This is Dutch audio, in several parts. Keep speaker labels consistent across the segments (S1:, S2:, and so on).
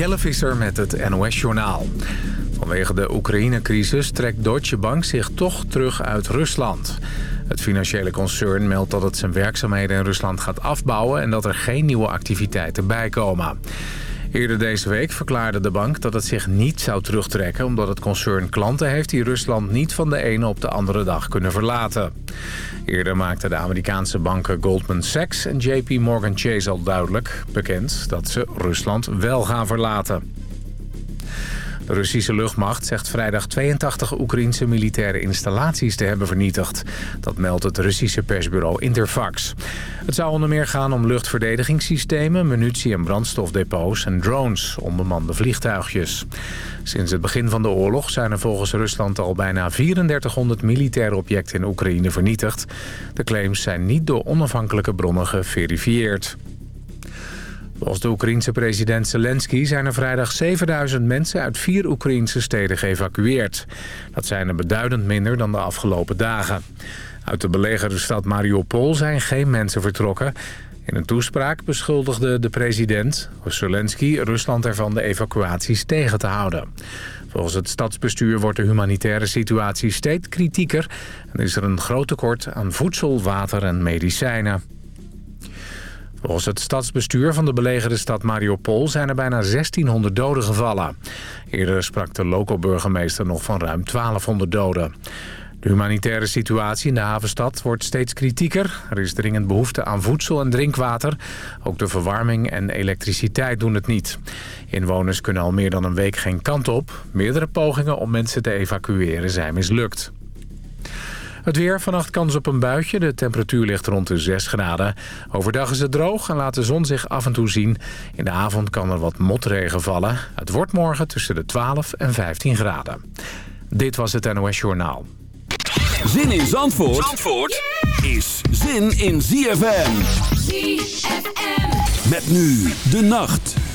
S1: Jelle Visser met het NOS-journaal. Vanwege de Oekraïne-crisis trekt Deutsche Bank zich toch terug uit Rusland. Het financiële concern meldt dat het zijn werkzaamheden in Rusland gaat afbouwen... en dat er geen nieuwe activiteiten bijkomen. Eerder deze week verklaarde de bank dat het zich niet zou terugtrekken... omdat het concern klanten heeft die Rusland niet van de ene op de andere dag kunnen verlaten. Eerder maakten de Amerikaanse banken Goldman Sachs en JP Morgan Chase al duidelijk bekend... dat ze Rusland wel gaan verlaten. De Russische luchtmacht zegt vrijdag 82 Oekraïnse militaire installaties te hebben vernietigd. Dat meldt het Russische persbureau Interfax. Het zou onder meer gaan om luchtverdedigingssystemen, munitie- en brandstofdepots en drones, onbemande vliegtuigjes. Sinds het begin van de oorlog zijn er volgens Rusland al bijna 3400 militaire objecten in Oekraïne vernietigd. De claims zijn niet door onafhankelijke bronnen geverifieerd. Volgens de Oekraïense president Zelensky zijn er vrijdag 7000 mensen uit vier Oekraïnse steden geëvacueerd. Dat zijn er beduidend minder dan de afgelopen dagen. Uit de belegerde stad Mariupol zijn geen mensen vertrokken. In een toespraak beschuldigde de president Zelensky Rusland ervan de evacuaties tegen te houden. Volgens het stadsbestuur wordt de humanitaire situatie steeds kritieker... en is er een groot tekort aan voedsel, water en medicijnen. Volgens het stadsbestuur van de belegerde stad Mariupol zijn er bijna 1600 doden gevallen. Eerder sprak de loco-burgemeester nog van ruim 1200 doden. De humanitaire situatie in de havenstad wordt steeds kritieker. Er is dringend behoefte aan voedsel en drinkwater. Ook de verwarming en elektriciteit doen het niet. Inwoners kunnen al meer dan een week geen kant op. Meerdere pogingen om mensen te evacueren zijn mislukt. Het weer, vannacht kans op een buitje. De temperatuur ligt rond de 6 graden. Overdag is het droog en laat de zon zich af en toe zien. In de avond kan er wat motregen vallen. Het wordt morgen tussen de 12 en 15 graden. Dit was het NOS Journaal.
S2: Zin in Zandvoort, Zandvoort is zin in ZFM.
S3: ZFM.
S2: Met nu de nacht.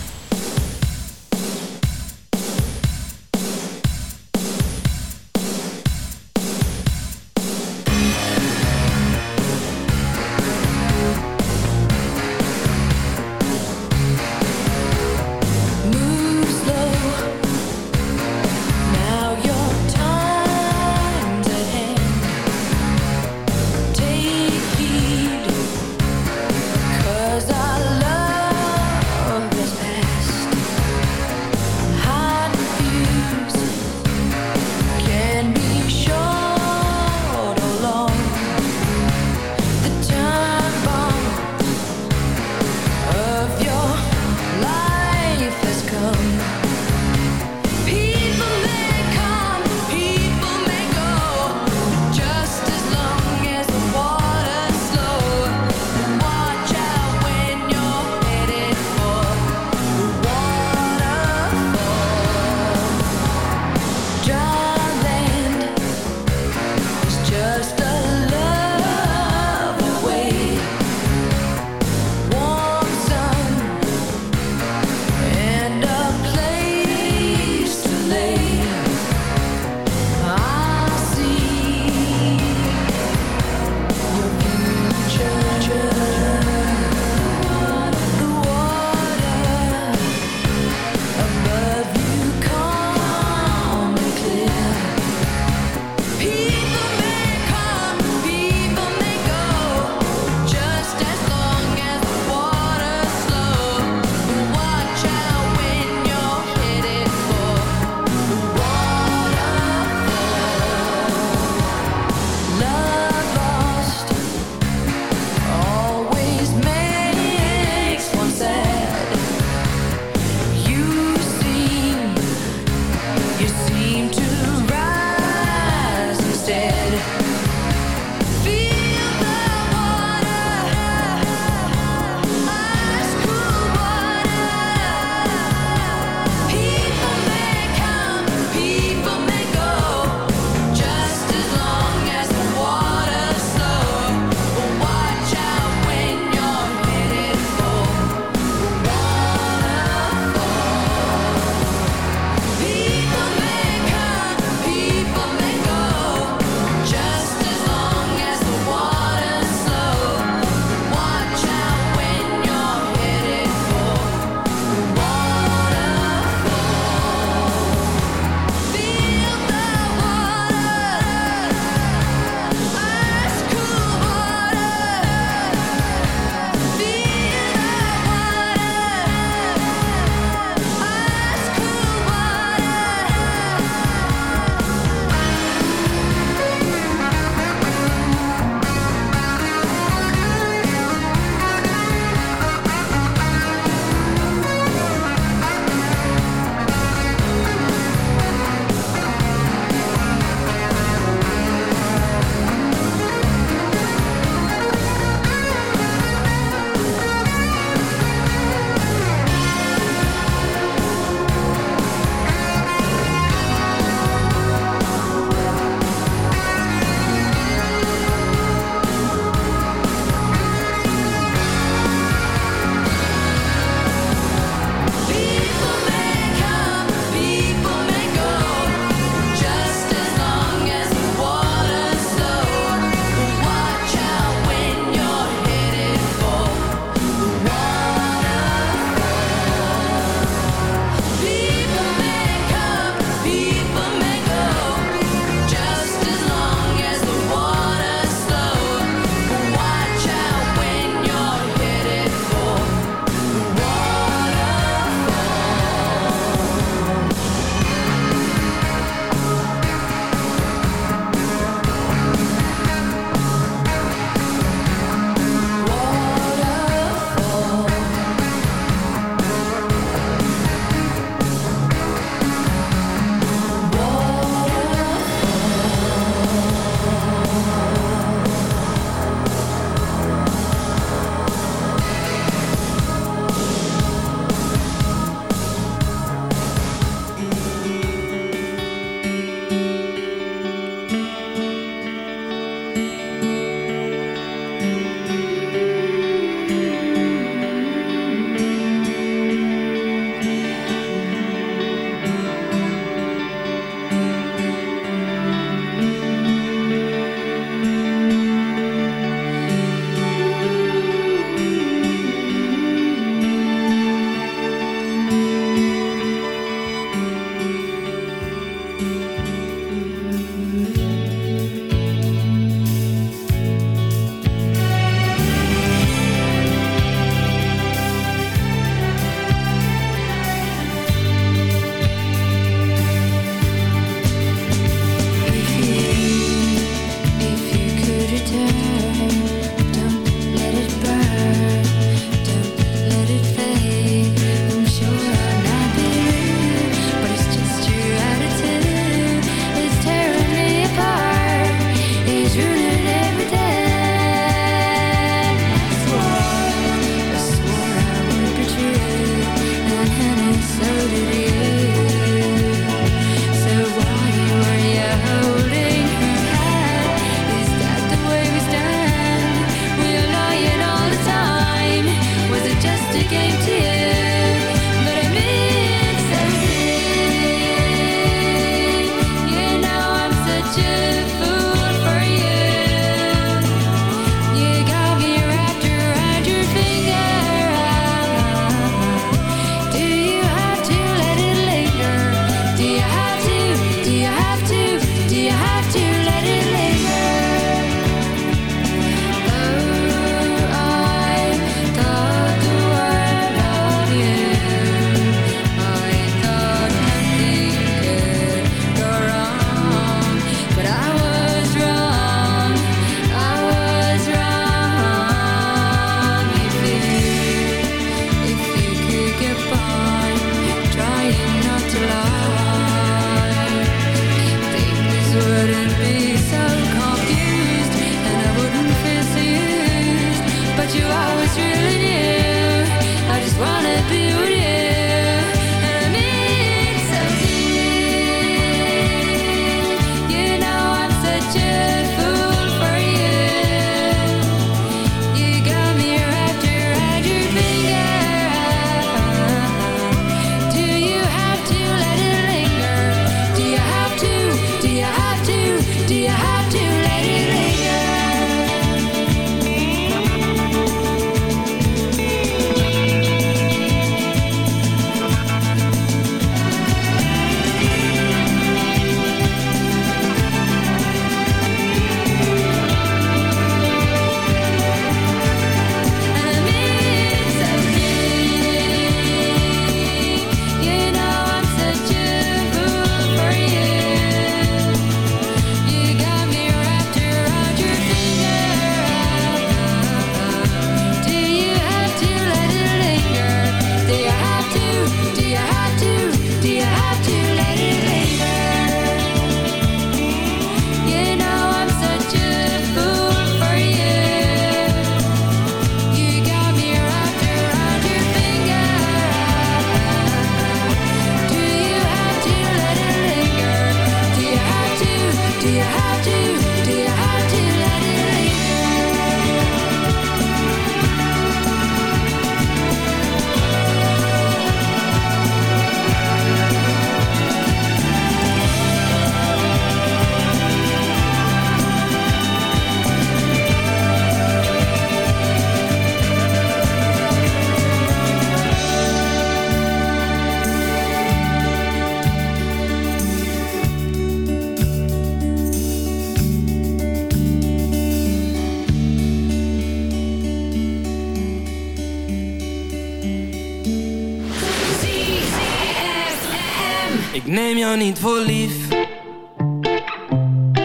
S4: neem jou niet voor lief.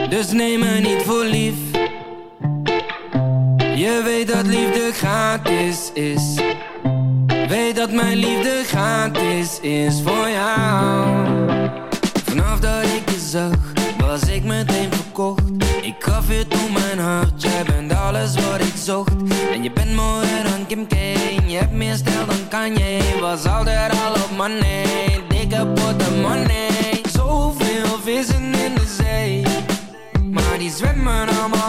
S4: Dus neem me niet voor lief. Je weet dat liefde gratis is. Weet dat mijn liefde gratis is voor jou. Vanaf dat ik je zag was ik meteen verkocht. Ik gaf je toen mijn hart Jij bent alles wat ik zocht. En je bent mooier dan Kim K Je hebt meer stijl dan Kanye. Was altijd al op mijn nee zwemmen allemaal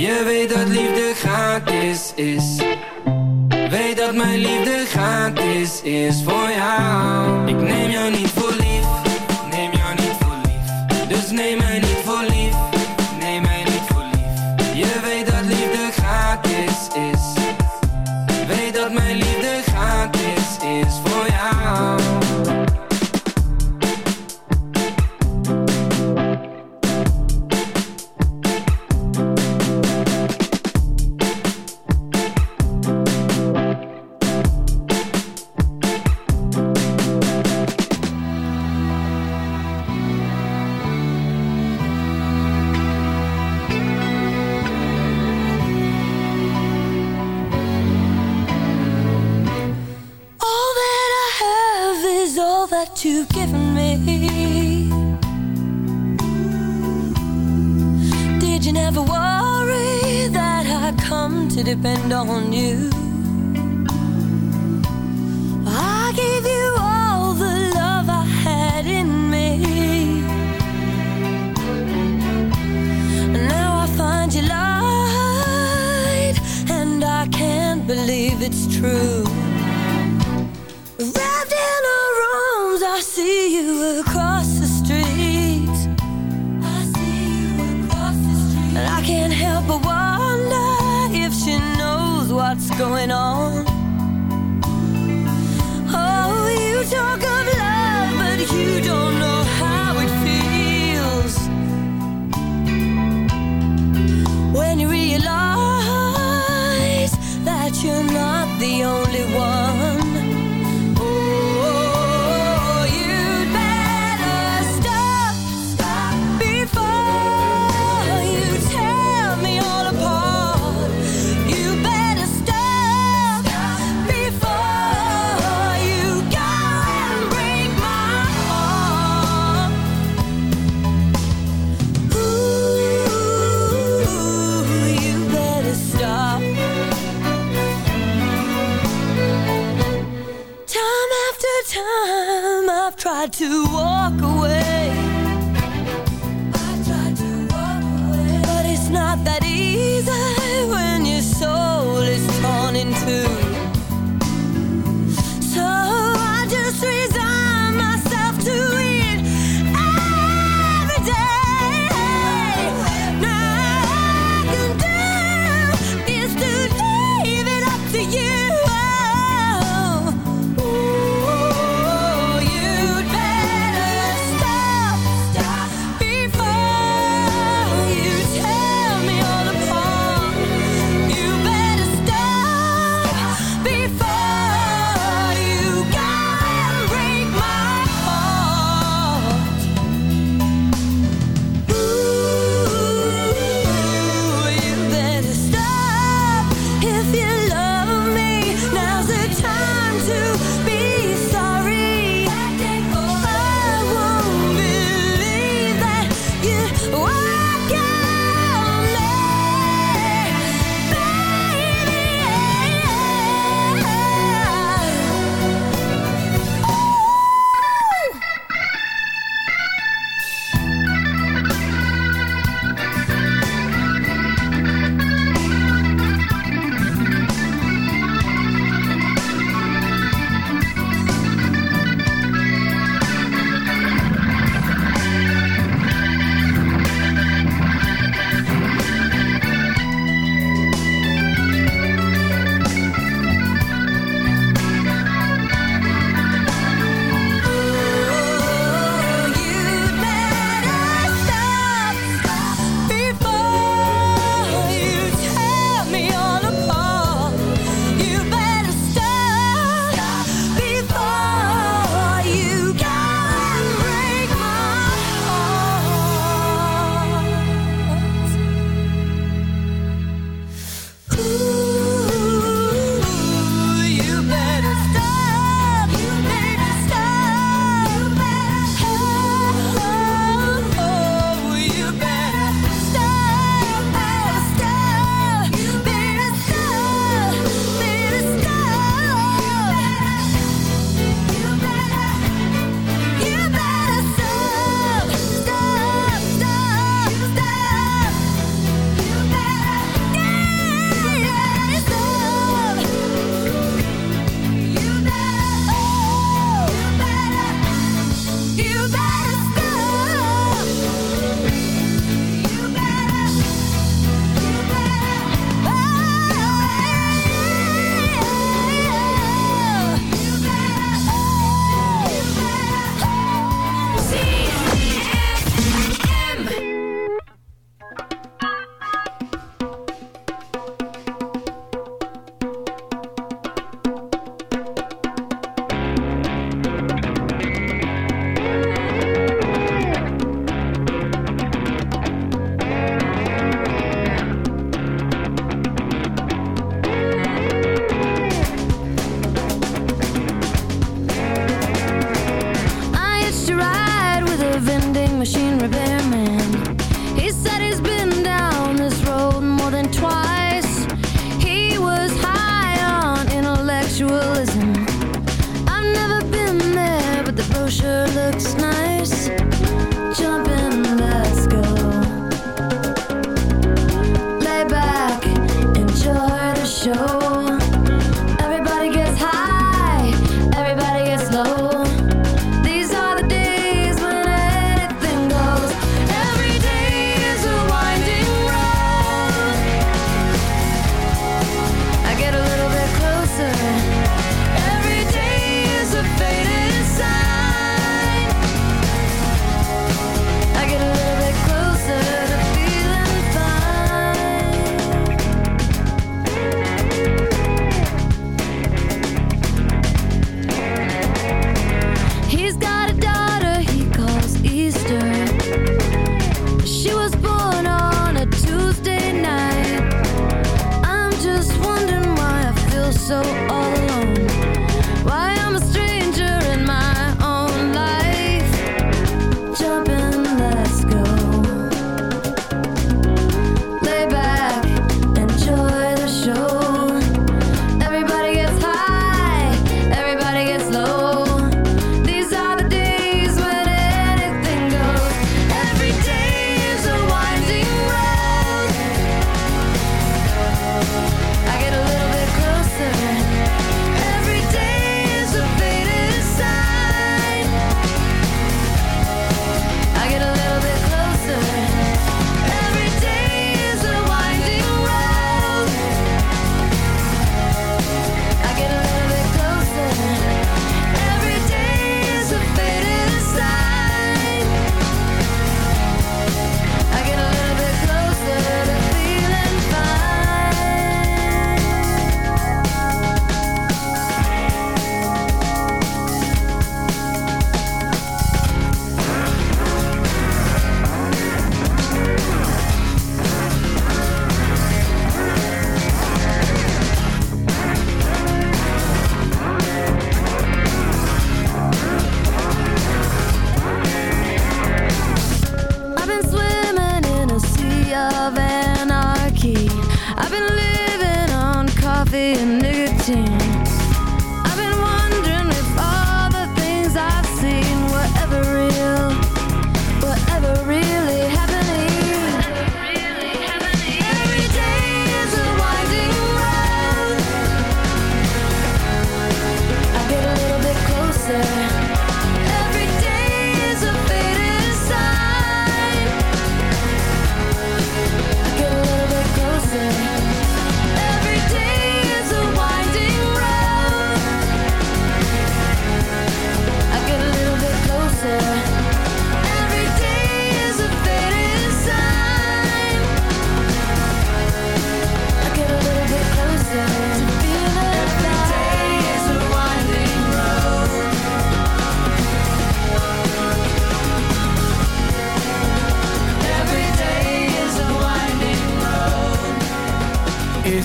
S4: Je weet dat liefde gratis is. Weet dat mijn liefde gratis is voor jou. Ik neem jou niet voor lief Neem jou niet voor lief. Dus neem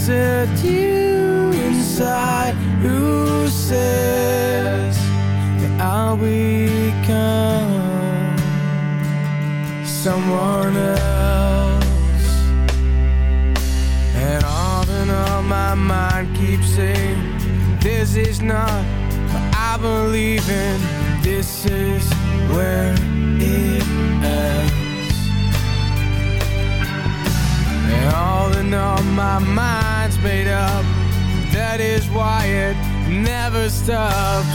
S5: is it you inside who says that I'll become someone else? And often, all, my mind keeps saying, This is not what I believe in, this is where it All in all, my mind's made up. That is why it never stops.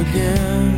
S5: Again.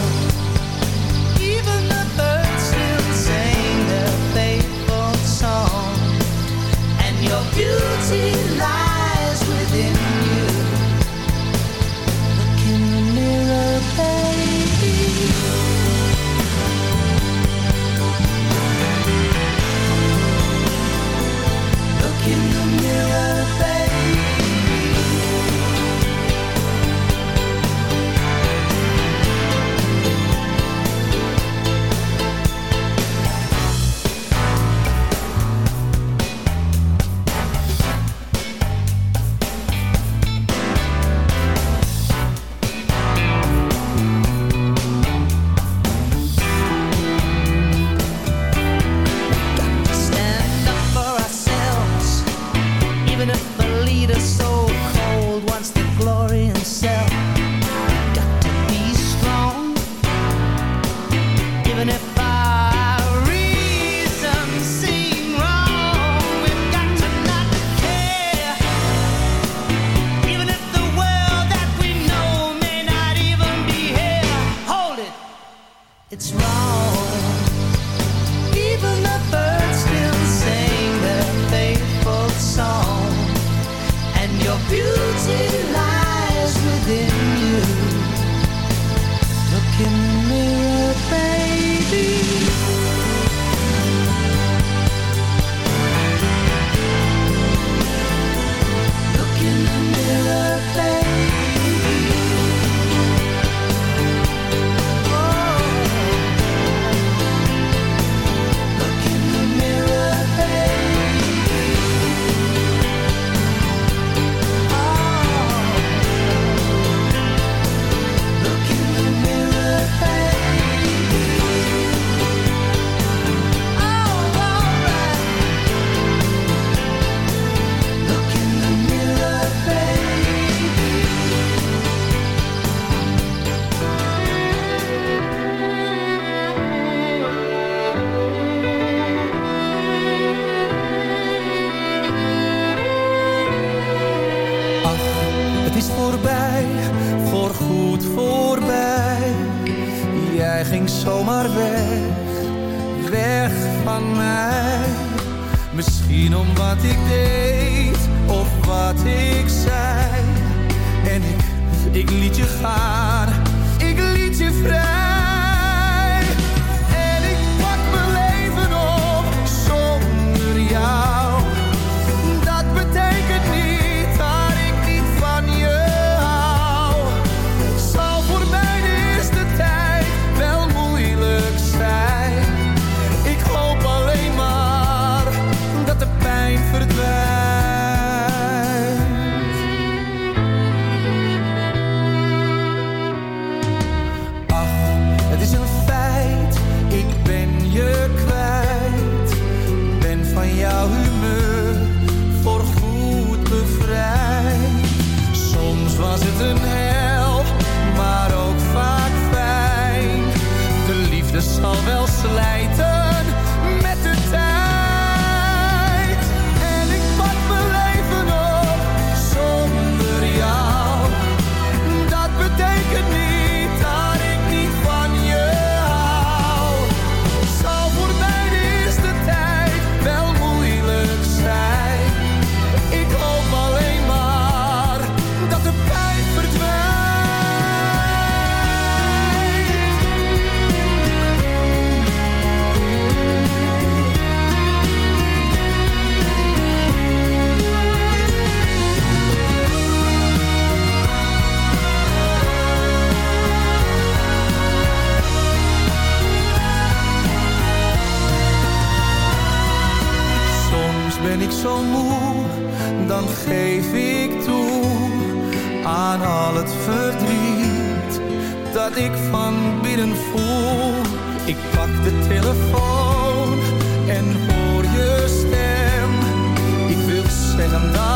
S3: voorbij, voor goed
S6: voorbij. Jij ging zomaar weg, weg van mij. Misschien om wat ik deed, of wat ik zei. En ik, ik liet je gaan, ik liet je vrij. slash moe, dan geef ik toe aan al het verdriet dat ik van binnen voel. Ik pak de telefoon en hoor je stem. Ik wil zeggen dat.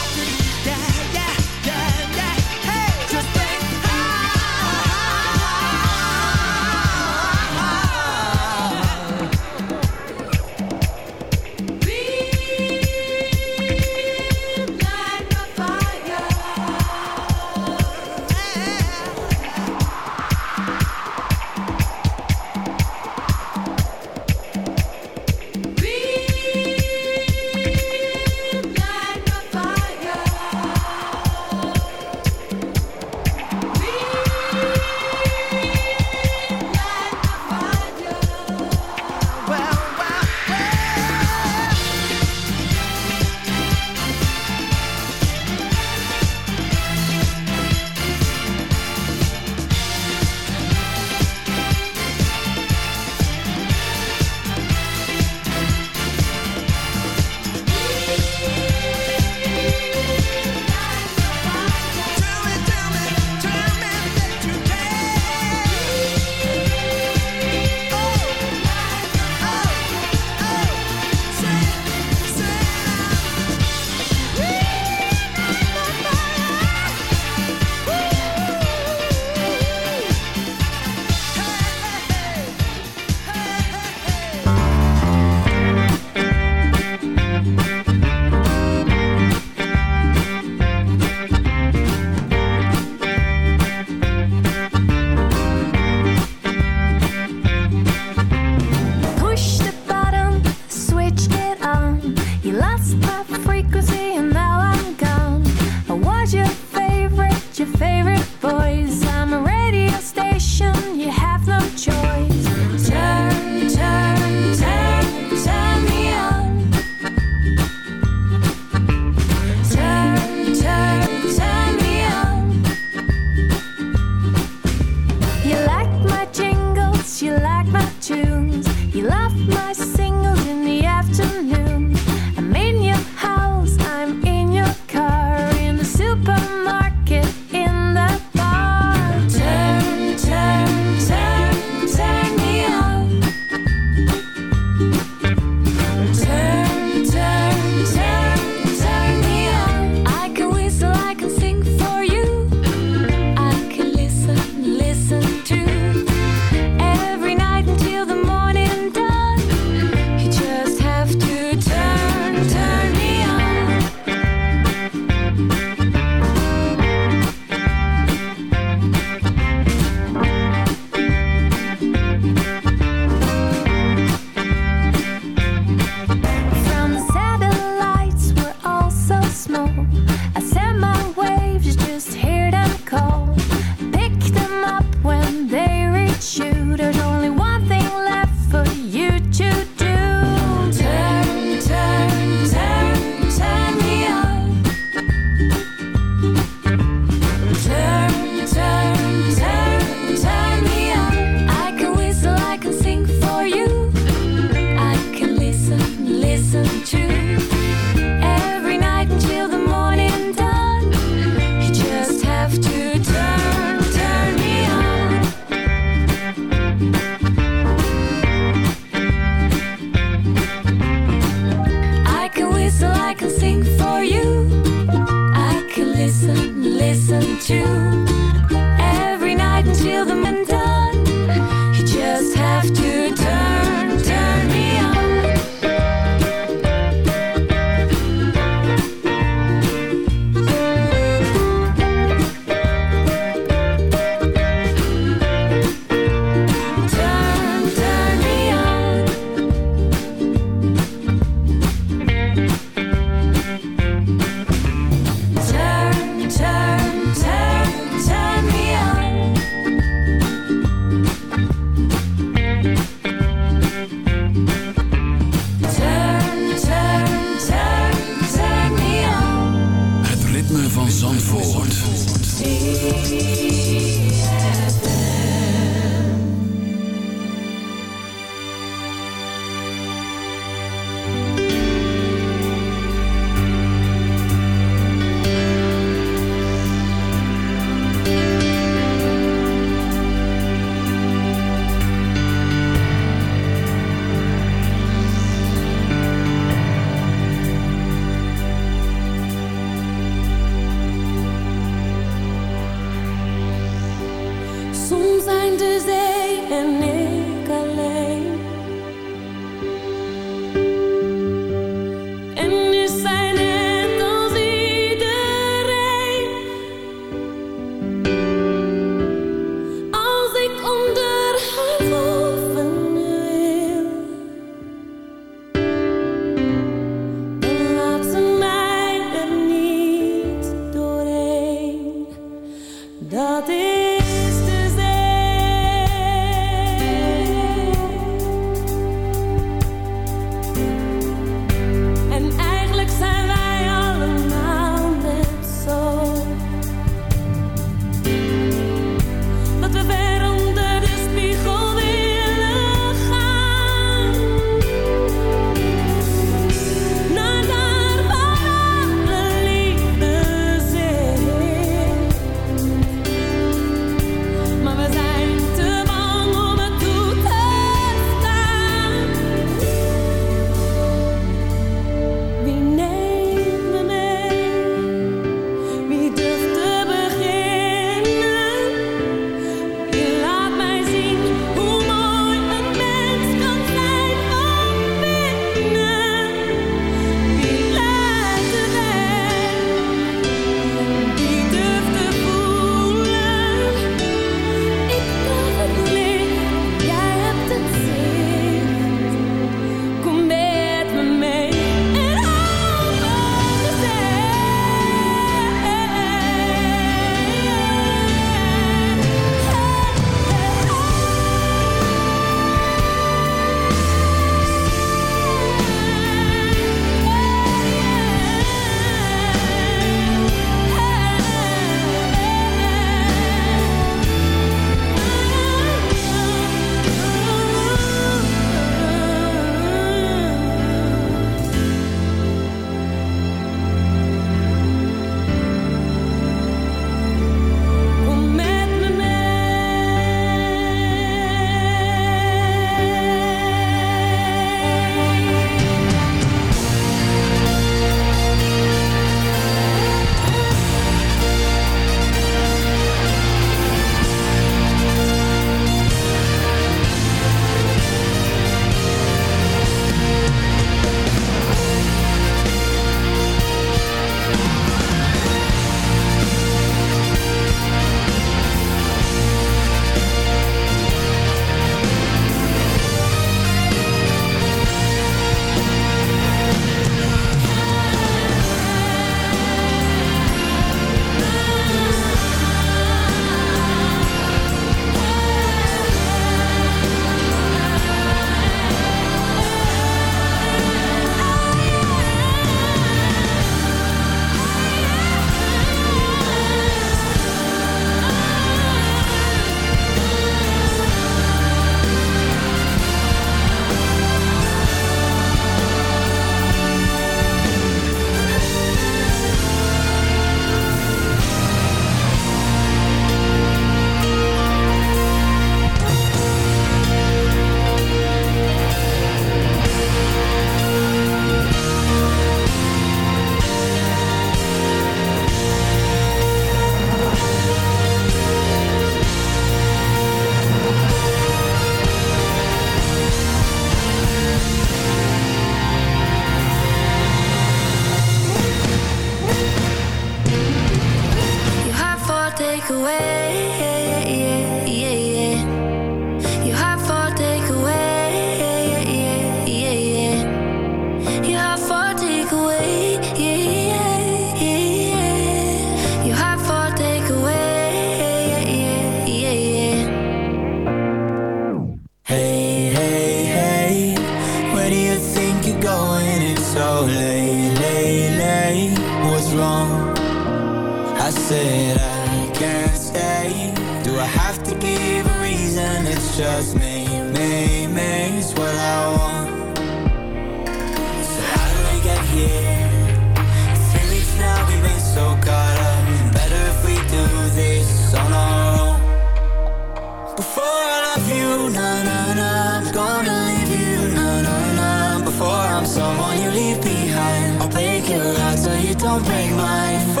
S7: don't break
S2: my phone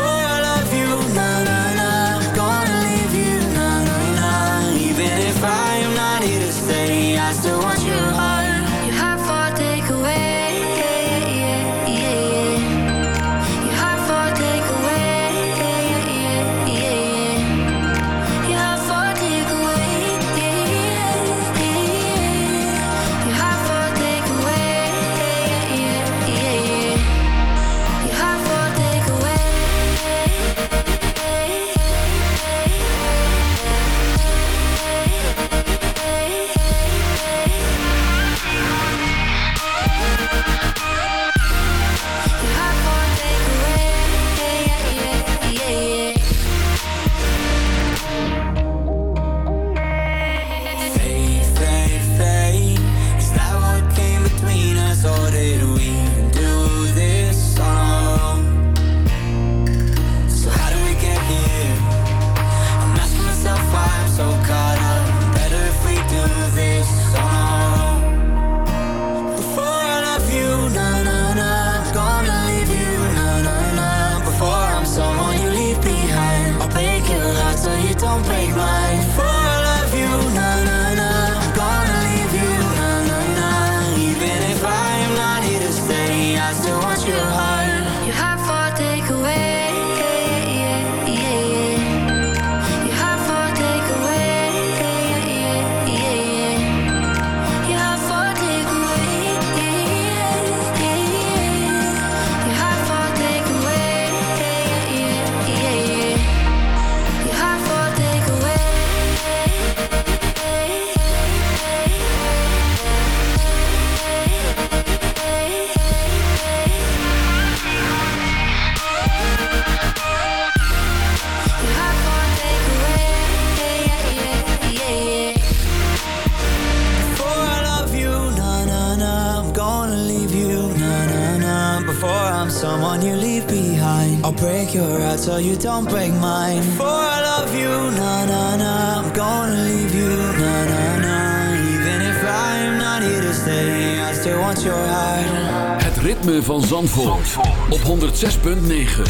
S2: 106.9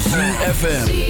S2: FM.